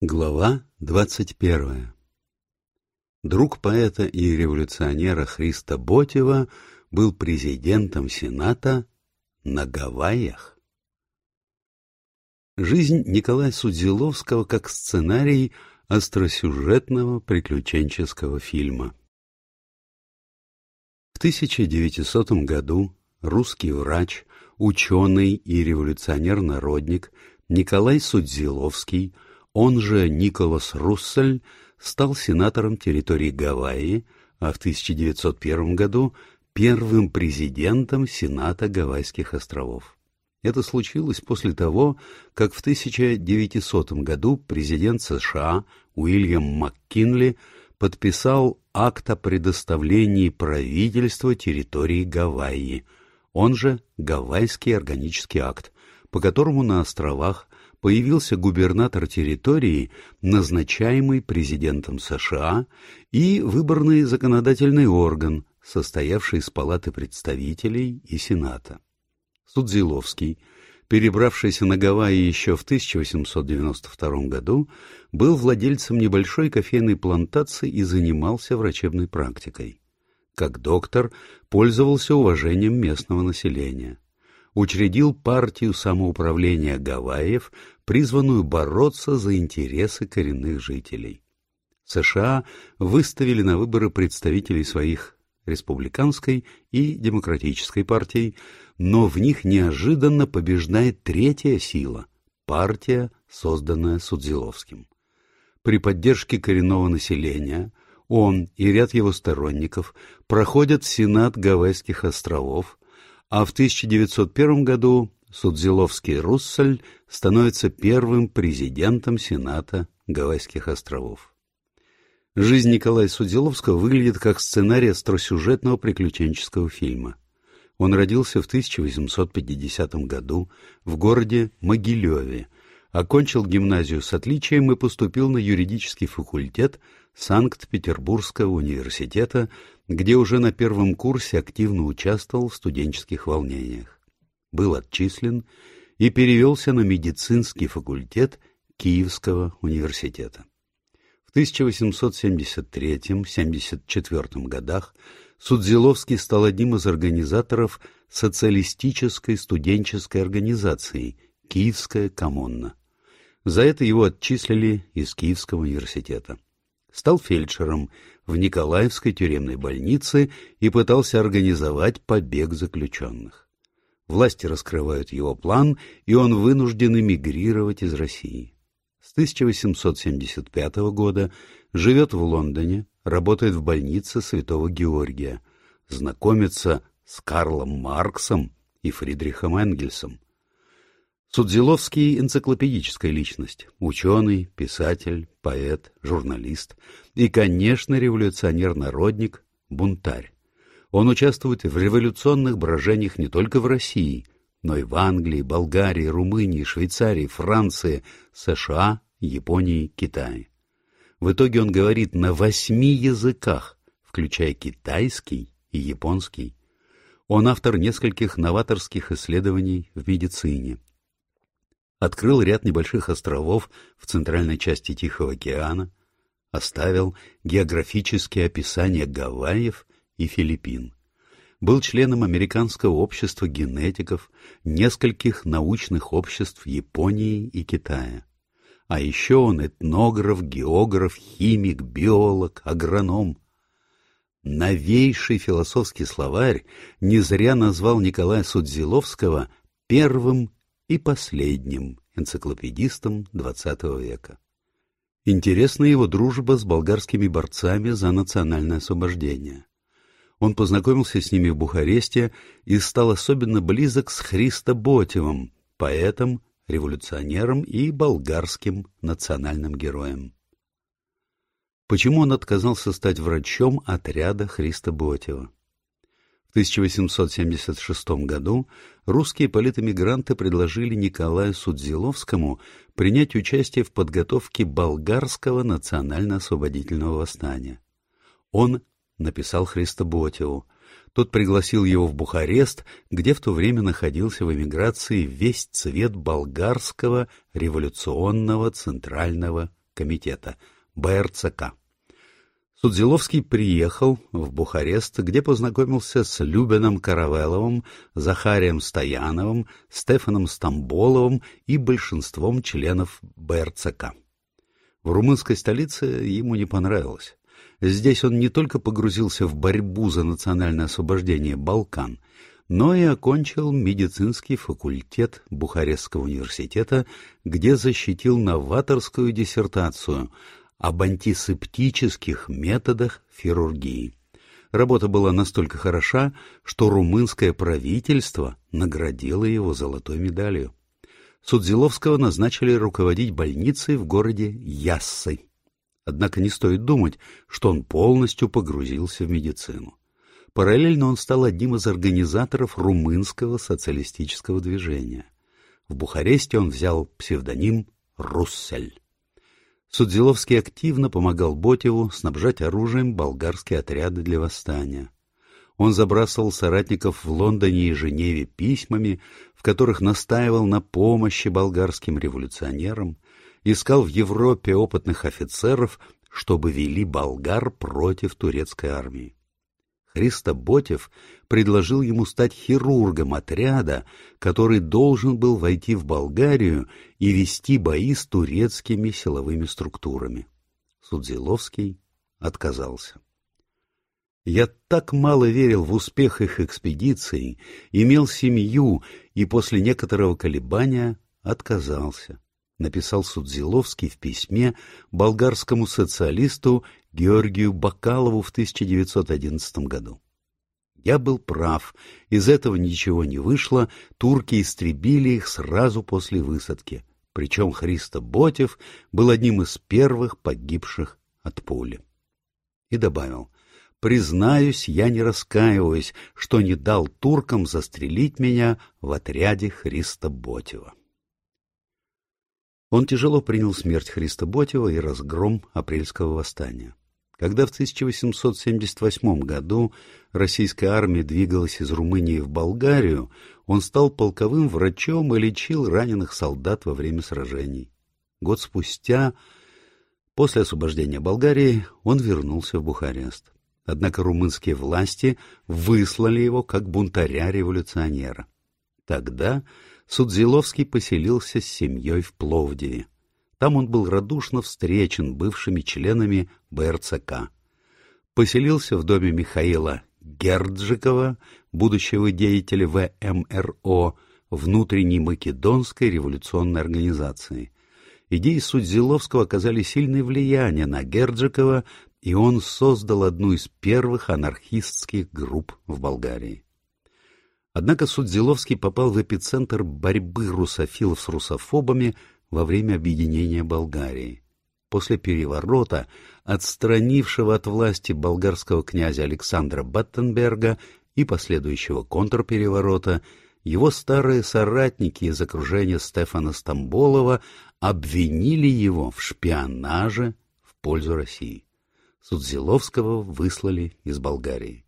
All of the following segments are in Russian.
Глава двадцать первая Друг поэта и революционера Христа Ботева был президентом Сената на Гавайях. Жизнь Николая Судзиловского как сценарий остросюжетного приключенческого фильма. В 1900 году русский врач, ученый и революционер-народник Николай Судзиловский – он же Николас Руссель стал сенатором территории Гавайи, а в 1901 году первым президентом Сената Гавайских островов. Это случилось после того, как в 1900 году президент США Уильям МакКинли подписал акт о предоставлении правительства территории Гавайи, он же Гавайский органический акт, по которому на островах появился губернатор территории, назначаемый президентом США, и выборный законодательный орган, состоявший из Палаты представителей и Сената. Судзиловский, перебравшийся на Гавайи еще в 1892 году, был владельцем небольшой кофейной плантации и занимался врачебной практикой. Как доктор пользовался уважением местного населения учредил партию самоуправления Гавайев, призванную бороться за интересы коренных жителей. США выставили на выборы представителей своих республиканской и демократической партий, но в них неожиданно побеждает третья сила – партия, созданная Судзиловским. При поддержке коренного населения он и ряд его сторонников проходят Сенат Гавайских островов, а в 1901 году Судзиловский Руссель становится первым президентом Сената Гавайских островов. Жизнь Николая Судзиловского выглядит как сценарий остросюжетного приключенческого фильма. Он родился в 1850 году в городе Могилеве, окончил гимназию с отличием и поступил на юридический факультет Санкт-Петербургского университета, где уже на первом курсе активно участвовал в студенческих волнениях. Был отчислен и перевелся на медицинский факультет Киевского университета. В 1873-74 годах Судзиловский стал одним из организаторов социалистической студенческой организации «Киевская коммуна». За это его отчислили из Киевского университета. Стал фельдшером в Николаевской тюремной больнице и пытался организовать побег заключенных. Власти раскрывают его план, и он вынужден эмигрировать из России. С 1875 года живет в Лондоне, работает в больнице Святого Георгия, знакомится с Карлом Марксом и Фридрихом Энгельсом. Судзиловский — энциклопедическая личность, ученый, писатель, поэт, журналист и, конечно, революционер-народник, бунтарь. Он участвует в революционных брожениях не только в России, но и в Англии, Болгарии, Румынии, Швейцарии, Франции, США, Японии, Китае. В итоге он говорит на восьми языках, включая китайский и японский. Он автор нескольких новаторских исследований в медицине – открыл ряд небольших островов в центральной части Тихого океана, оставил географические описания Гавайев и Филиппин. Был членом Американского общества генетиков, нескольких научных обществ Японии и Китая. А еще он этнограф, географ, химик, биолог, агроном. Новейший философский словарь не зря назвал Николая Судзиловского первым и последним энциклопедистом XX века. Интересна его дружба с болгарскими борцами за национальное освобождение. Он познакомился с ними в Бухаресте и стал особенно близок с Христо Ботевым, поэтом, революционером и болгарским национальным героем. Почему он отказался стать врачом отряда Христа Ботева? В 1876 году русские политэмигранты предложили Николаю Судзиловскому принять участие в подготовке болгарского национально-освободительного восстания. Он написал Христоботеву. Тот пригласил его в Бухарест, где в то время находился в эмиграции весь цвет болгарского революционного центрального комитета БРЦК. Судзиловский приехал в Бухарест, где познакомился с Любином Каравеловым, Захарием Стояновым, Стефаном Стамболовым и большинством членов БРЦК. В румынской столице ему не понравилось. Здесь он не только погрузился в борьбу за национальное освобождение Балкан, но и окончил медицинский факультет Бухарестского университета, где защитил новаторскую диссертацию об антисептических методах хирургии. Работа была настолько хороша, что румынское правительство наградило его золотой медалью. Судзиловского назначили руководить больницей в городе Яссы. Однако не стоит думать, что он полностью погрузился в медицину. Параллельно он стал одним из организаторов румынского социалистического движения. В Бухаресте он взял псевдоним Руссель. Судзиловский активно помогал Ботеву снабжать оружием болгарские отряды для восстания. Он забрасывал соратников в Лондоне и Женеве письмами, в которых настаивал на помощи болгарским революционерам, искал в Европе опытных офицеров, чтобы вели болгар против турецкой армии. Христо Ботев предложил ему стать хирургом отряда, который должен был войти в Болгарию и вести бои с турецкими силовыми структурами. Судзиловский отказался. Я так мало верил в успех их экспедиции, имел семью и после некоторого колебания отказался, написал Судзиловский в письме болгарскому социалисту Георгию Бакалову в 1911 году. Я был прав, из этого ничего не вышло, турки истребили их сразу после высадки, причем Христо Ботев был одним из первых погибших от пули. И добавил, признаюсь, я не раскаиваюсь, что не дал туркам застрелить меня в отряде Христа Ботева. Он тяжело принял смерть Христа Ботева и разгром апрельского восстания. Когда в 1878 году российская армия двигалась из Румынии в Болгарию, он стал полковым врачом и лечил раненых солдат во время сражений. Год спустя, после освобождения Болгарии, он вернулся в Бухарест. Однако румынские власти выслали его как бунтаря-революционера. Тогда Судзиловский поселился с семьей в Пловдиве. Там он был радушно встречен бывшими членами БРЦК. Поселился в доме Михаила Герджикова, будущего деятеля ВМРО, внутренней македонской революционной организации. Идеи Судзиловского оказали сильное влияние на Герджикова, и он создал одну из первых анархистских групп в Болгарии. Однако Судзиловский попал в эпицентр борьбы русофилов с русофобами во время объединения Болгарии. После переворота, отстранившего от власти болгарского князя Александра Баттенберга и последующего контрпереворота, его старые соратники из окружения Стефана Стамболова обвинили его в шпионаже в пользу России. Судзиловского выслали из Болгарии.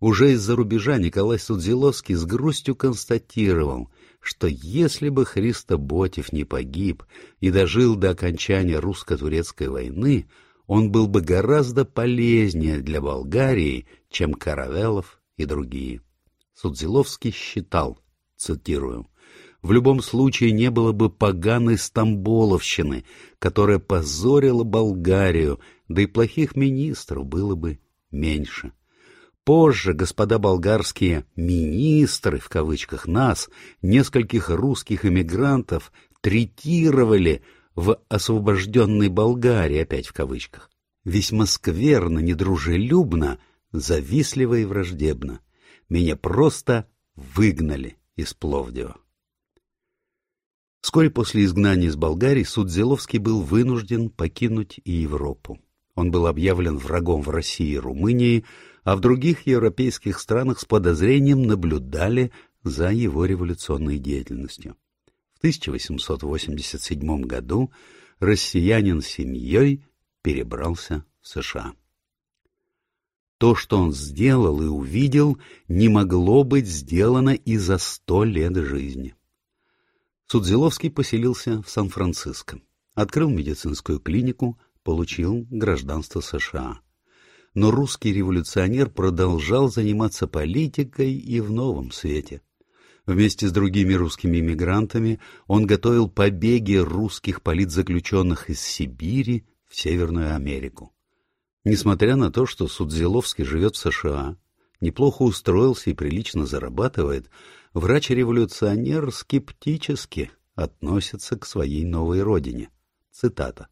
Уже из-за рубежа Николай Судзиловский с грустью констатировал, что если бы Христо Ботев не погиб и дожил до окончания русско-турецкой войны, он был бы гораздо полезнее для Болгарии, чем Каравелов и другие. Судзиловский считал, цитирую, «в любом случае не было бы поганой Стамболовщины, которая позорила Болгарию, да и плохих министров было бы меньше». Позже господа болгарские «министры» в кавычках нас, нескольких русских эмигрантов, третировали в освобожденной Болгарии, опять в кавычках. Весьма скверно, недружелюбно, завистливо и враждебно. Меня просто выгнали из Пловдива. Вскоре после изгнания из Болгарии Судзеловский был вынужден покинуть и Европу. Он был объявлен врагом в России и Румынии, а в других европейских странах с подозрением наблюдали за его революционной деятельностью. В 1887 году россиянин с семьей перебрался в США. То, что он сделал и увидел, не могло быть сделано и за сто лет жизни. Судзиловский поселился в Сан-Франциско. Открыл медицинскую клинику, получил гражданство США. Но русский революционер продолжал заниматься политикой и в новом свете. Вместе с другими русскими иммигрантами он готовил побеги русских политзаключенных из Сибири в Северную Америку. Несмотря на то, что Судзиловский живет в США, неплохо устроился и прилично зарабатывает, врач-революционер скептически относится к своей новой родине. Цитата.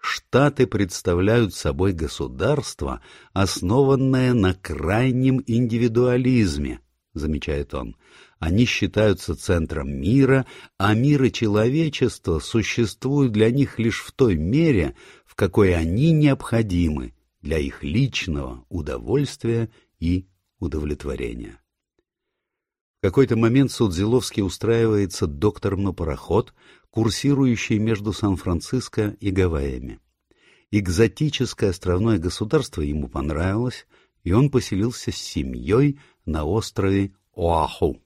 Штаты представляют собой государство, основанное на крайнем индивидуализме, замечает он. Они считаются центром мира, а мир и человечество существуют для них лишь в той мере, в какой они необходимы для их личного удовольствия и удовлетворения. В какой-то момент Судзиловский устраивается доктором на пароход, курсирующий между Сан-Франциско и Гавайями. Экзотическое островное государство ему понравилось, и он поселился с семьей на острове Оаху.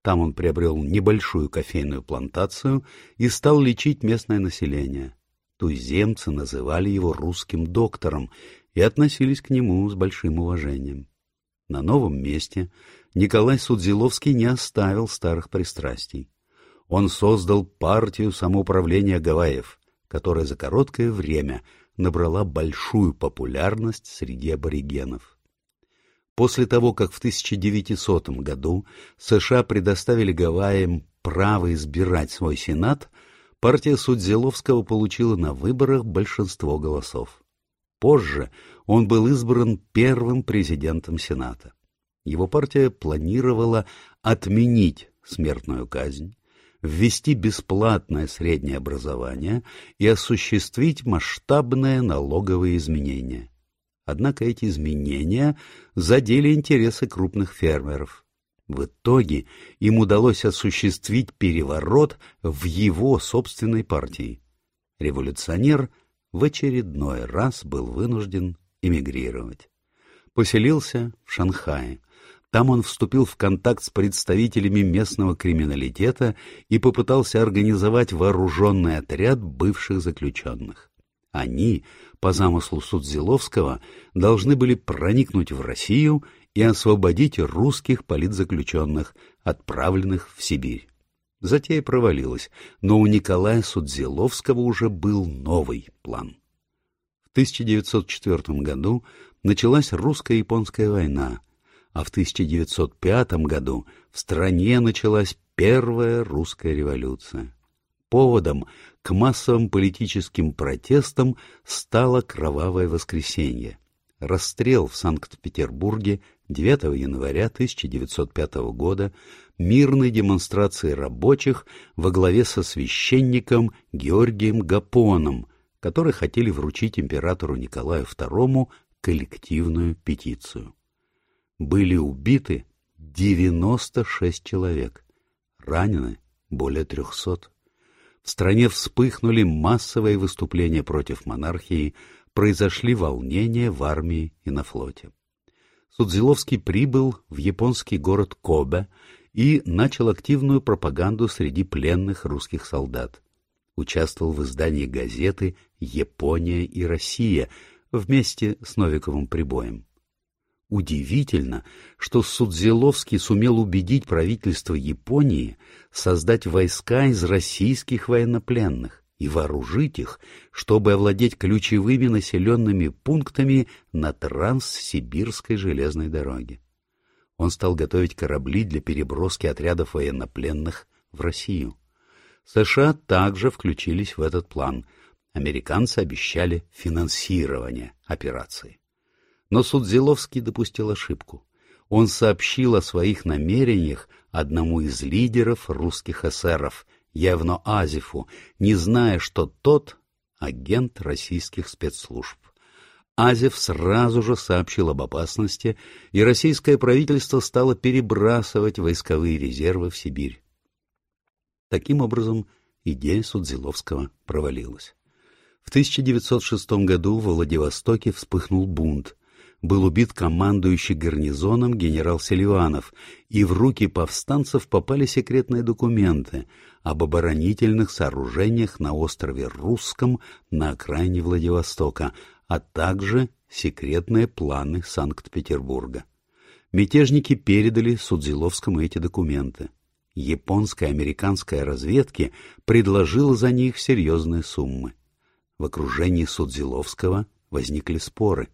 Там он приобрел небольшую кофейную плантацию и стал лечить местное население. Туземцы называли его русским доктором и относились к нему с большим уважением. На новом месте Николай Судзиловский не оставил старых пристрастий. Он создал партию самоуправления Гавайев, которая за короткое время набрала большую популярность среди аборигенов. После того, как в 1900 году США предоставили Гавайям право избирать свой сенат, партия Судзиловского получила на выборах большинство голосов. Позже он был избран первым президентом Сената. Его партия планировала отменить смертную казнь, ввести бесплатное среднее образование и осуществить масштабные налоговые изменения. Однако эти изменения задели интересы крупных фермеров. В итоге им удалось осуществить переворот в его собственной партии. Революционер в очередной раз был вынужден эмигрировать. Поселился в Шанхае. Там он вступил в контакт с представителями местного криминалитета и попытался организовать вооруженный отряд бывших заключенных. Они, по замыслу Судзиловского, должны были проникнуть в Россию и освободить русских политзаключенных, отправленных в Сибирь. Затея провалилась, но у Николая Судзиловского уже был новый план. В 1904 году началась русско-японская война, а в 1905 году в стране началась первая русская революция. Поводом к массовым политическим протестам стало Кровавое воскресенье. Расстрел в Санкт-Петербурге 9 января 1905 года мирной демонстрации рабочих во главе со священником Георгием Гапоном, которые хотели вручить императору Николаю II коллективную петицию. Были убиты 96 человек, ранены более 300. В стране вспыхнули массовые выступления против монархии, произошли волнения в армии и на флоте. Судзиловский прибыл в японский город Кобе и начал активную пропаганду среди пленных русских солдат. Участвовал в издании газеты «Япония и Россия», вместе с Новиковым прибоем. Удивительно, что Судзиловский сумел убедить правительство Японии создать войска из российских военнопленных и вооружить их, чтобы овладеть ключевыми населенными пунктами на Транссибирской железной дороге. Он стал готовить корабли для переброски отрядов военнопленных в Россию. США также включились в этот план – Американцы обещали финансирование операции. Но Судзиловский допустил ошибку. Он сообщил о своих намерениях одному из лидеров русских эсеров, Евно Азифу, не зная, что тот — агент российских спецслужб. Азев сразу же сообщил об опасности, и российское правительство стало перебрасывать войсковые резервы в Сибирь. Таким образом, идея Судзиловского провалилась. В 1906 году в Владивостоке вспыхнул бунт. Был убит командующий гарнизоном генерал Селиванов, и в руки повстанцев попали секретные документы, об оборонительных сооружениях на острове Русском на окраине Владивостока, а также секретные планы Санкт-Петербурга. Мятежники передали Судзиловскому эти документы. Японская и американская разведки предложила за них серьезные суммы. В окружении Судзиловского возникли споры.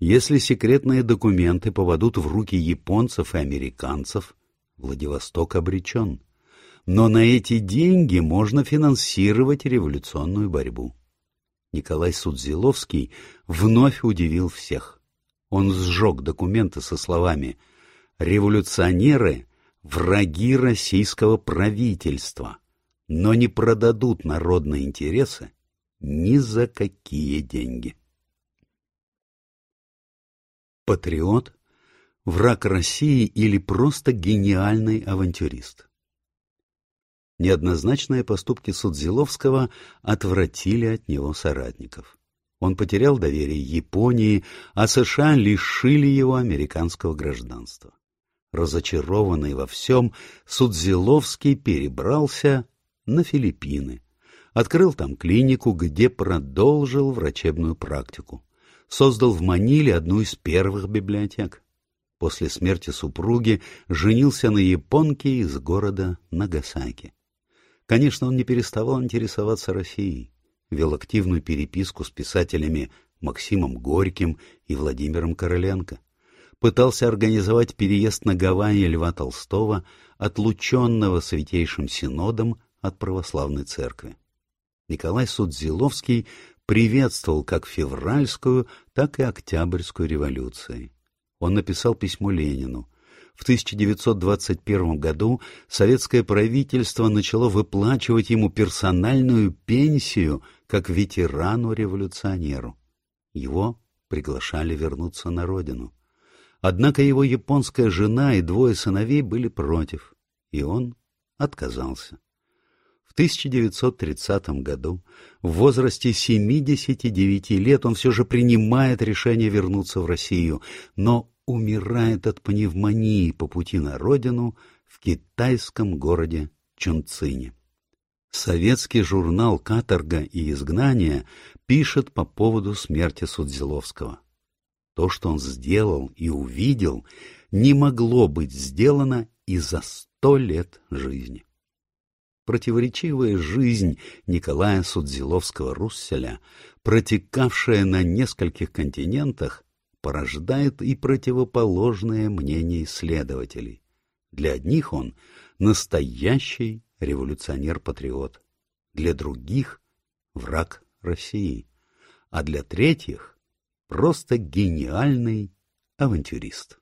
Если секретные документы попадут в руки японцев и американцев, Владивосток обречен. Но на эти деньги можно финансировать революционную борьбу. Николай Судзиловский вновь удивил всех. Он сжег документы со словами «Революционеры — враги российского правительства, но не продадут народные интересы ни за какие деньги». Патриот, враг России или просто гениальный авантюрист? Неоднозначные поступки Судзиловского отвратили от него соратников. Он потерял доверие Японии, а США лишили его американского гражданства. Разочарованный во всем, Судзиловский перебрался на Филиппины. Открыл там клинику, где продолжил врачебную практику. Создал в Маниле одну из первых библиотек. После смерти супруги женился на японке из города Нагасаки. Конечно, он не переставал интересоваться Россией, вел активную переписку с писателями Максимом Горьким и Владимиром Короленко, пытался организовать переезд на Гавайи Льва Толстого, отлученного Святейшим Синодом от православной церкви. Николай Судзиловский приветствовал как февральскую, так и октябрьскую революции. Он написал письмо Ленину — в 1921 году советское правительство начало выплачивать ему персональную пенсию как ветерану-революционеру. Его приглашали вернуться на родину. Однако его японская жена и двое сыновей были против, и он отказался. В 1930 году, в возрасте 79 лет, он все же принимает решение вернуться в Россию, но умирает от пневмонии по пути на родину в китайском городе Чунцине. Советский журнал «Каторга и изгнание» пишет по поводу смерти Судзиловского. То, что он сделал и увидел, не могло быть сделано и за сто лет жизни. Противоречивая жизнь Николая Судзиловского-Русселя, протекавшая на нескольких континентах, порождает и противоположное мнение исследователей. Для одних он настоящий революционер-патриот, для других — враг России, а для третьих — просто гениальный авантюрист.